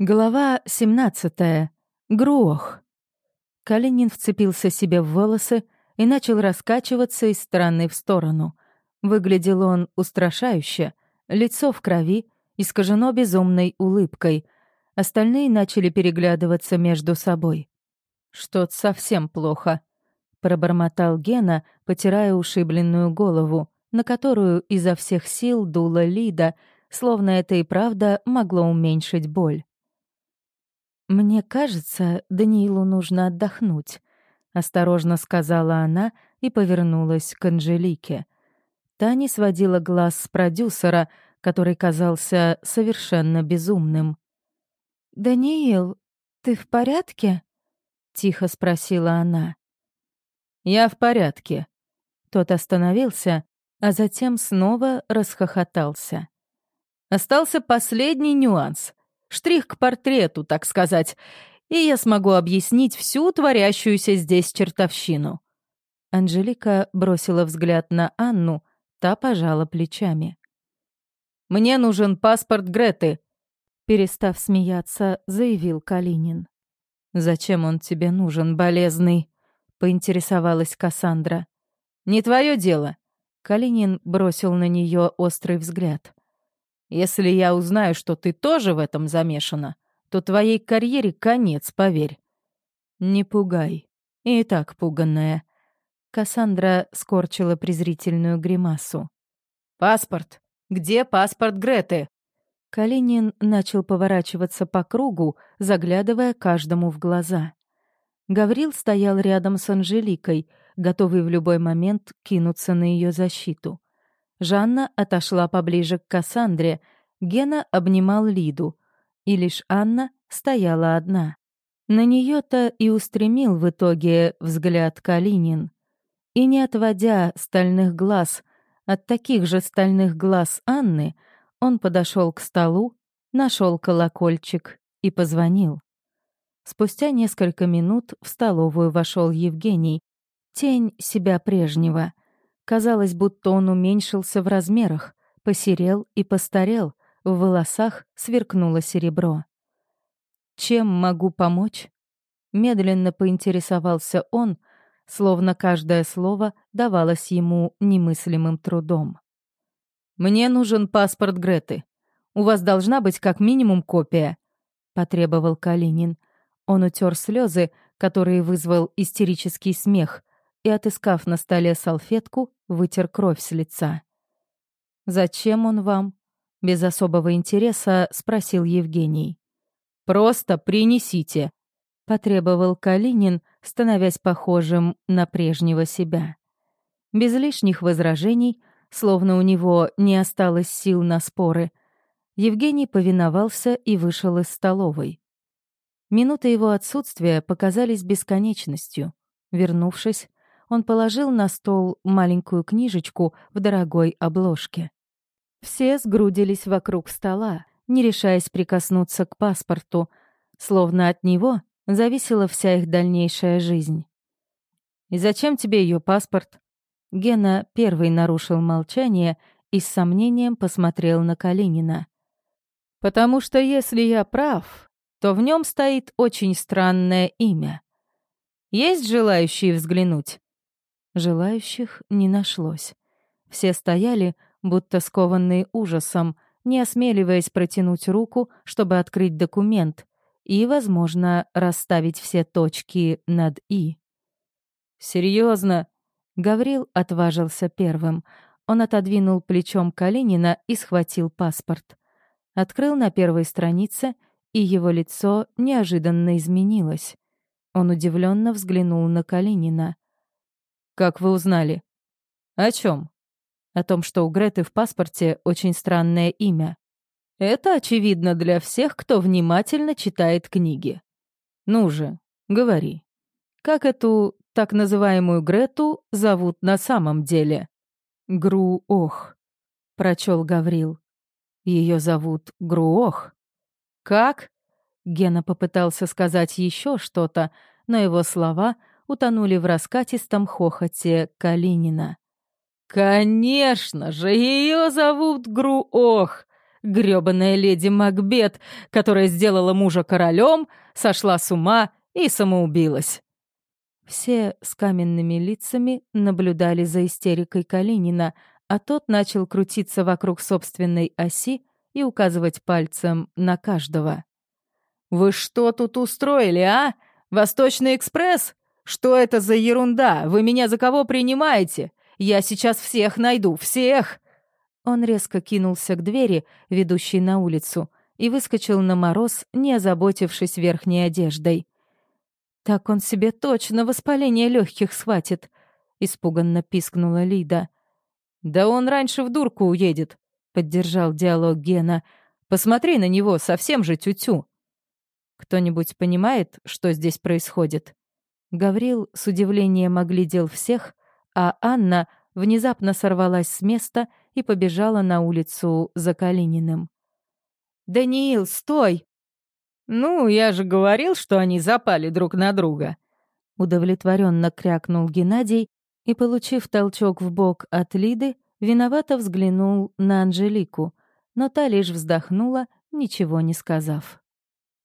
Глава 17. Груох. Калинин вцепился себе в волосы и начал раскачиваться из стороны в сторону. Выглядел он устрашающе, лицо в крови, искажено безумной улыбкой. Остальные начали переглядываться между собой. «Что-то совсем плохо», — пробормотал Гена, потирая ушибленную голову, на которую изо всех сил дула Лида, словно это и правда могло уменьшить боль. «Мне кажется, Даниилу нужно отдохнуть», — осторожно сказала она и повернулась к Анжелике. Та не сводила глаз с продюсера, который казался совершенно безумным. «Даниил, ты в порядке?» — тихо спросила она. «Я в порядке». Тот остановился, а затем снова расхохотался. Остался последний нюанс штрих к портрету, так сказать, и я смогу объяснить всю творящуюся здесь чертовщину». Анжелика бросила взгляд на Анну, та пожала плечами. «Мне нужен паспорт Греты», — перестав смеяться, заявил Калинин. «Зачем он тебе нужен, болезный?» — поинтересовалась Кассандра. «Не твое дело». Калинин бросил на нее острый взгляд. Если я узнаю, что ты тоже в этом замешана, то твоей карьере конец, поверь. Не пугай. И так пуганная. Кассандра скорчила презрительную гримасу. «Паспорт! Где паспорт Греты?» Калинин начал поворачиваться по кругу, заглядывая каждому в глаза. Гаврил стоял рядом с Анжеликой, готовый в любой момент кинуться на ее защиту. Жанна отошла поближе к Кассандре, Гена обнимал Лиду, и лишь Анна стояла одна. На нее-то и устремил в итоге взгляд Калинин. И не отводя стальных глаз от таких же стальных глаз Анны, он подошел к столу, нашел колокольчик и позвонил. Спустя несколько минут в столовую вошел Евгений, тень себя прежнего. Казалось, будто он уменьшился в размерах, посерел и постарел, в волосах сверкнуло серебро. «Чем могу помочь?» Медленно поинтересовался он, словно каждое слово давалось ему немыслимым трудом. «Мне нужен паспорт Греты. У вас должна быть как минимум копия», — потребовал Калинин. Он утер слезы, которые вызвал истерический смех, и, отыскав на столе салфетку, вытер кровь с лица. «Зачем он вам?» — без особого интереса спросил Евгений. «Просто принесите», — потребовал Калинин, становясь похожим на прежнего себя. Без лишних возражений, словно у него не осталось сил на споры, Евгений повиновался и вышел из столовой. Минуты его отсутствия показались бесконечностью. Вернувшись, он положил на стол маленькую книжечку в дорогой обложке. Все сгрудились вокруг стола, не решаясь прикоснуться к паспорту, словно от него зависела вся их дальнейшая жизнь. «И зачем тебе ее паспорт?» Гена первый нарушил молчание и с сомнением посмотрел на Калинина. «Потому что если я прав, то в нем стоит очень странное имя. Есть желающие взглянуть?» Желающих не нашлось. Все стояли, будто скованные ужасом, не осмеливаясь протянуть руку, чтобы открыть документ и, возможно, расставить все точки над «и». «Серьезно?» Гаврил отважился первым. Он отодвинул плечом Калинина и схватил паспорт. Открыл на первой странице, и его лицо неожиданно изменилось. Он удивленно взглянул на Калинина. «Как вы узнали?» «О чем?» «О том, что у Греты в паспорте очень странное имя. Это очевидно для всех, кто внимательно читает книги. Ну же, говори. Как эту так называемую Грету зовут на самом деле?» «Груох», — прочел Гаврил. Ее зовут Груох. «Как?» Гена попытался сказать еще что-то, но его слова утонули в раскатистом хохоте Калинина. «Конечно же, ее зовут Груох! грёбаная леди Макбет, которая сделала мужа королем, сошла с ума и самоубилась. Все с каменными лицами наблюдали за истерикой Калинина, а тот начал крутиться вокруг собственной оси и указывать пальцем на каждого. «Вы что тут устроили, а? Восточный экспресс? Что это за ерунда? Вы меня за кого принимаете? Я сейчас всех найду, всех!» Он резко кинулся к двери, ведущей на улицу, и выскочил на мороз, не озаботившись верхней одеждой. «Так он себе точно воспаление легких схватит», — испуганно пискнула Лида. «Да он раньше в дурку уедет», — поддержал диалог Гена. «Посмотри на него, совсем же тютю». -тю. «Кто-нибудь понимает, что здесь происходит?» Гаврил с удивлением оглядел всех, а Анна внезапно сорвалась с места и побежала на улицу за Калининым. «Даниил, стой!» «Ну, я же говорил, что они запали друг на друга!» Удовлетворенно крякнул Геннадий и, получив толчок в бок от Лиды, виновато взглянул на Анжелику, но та лишь вздохнула, ничего не сказав.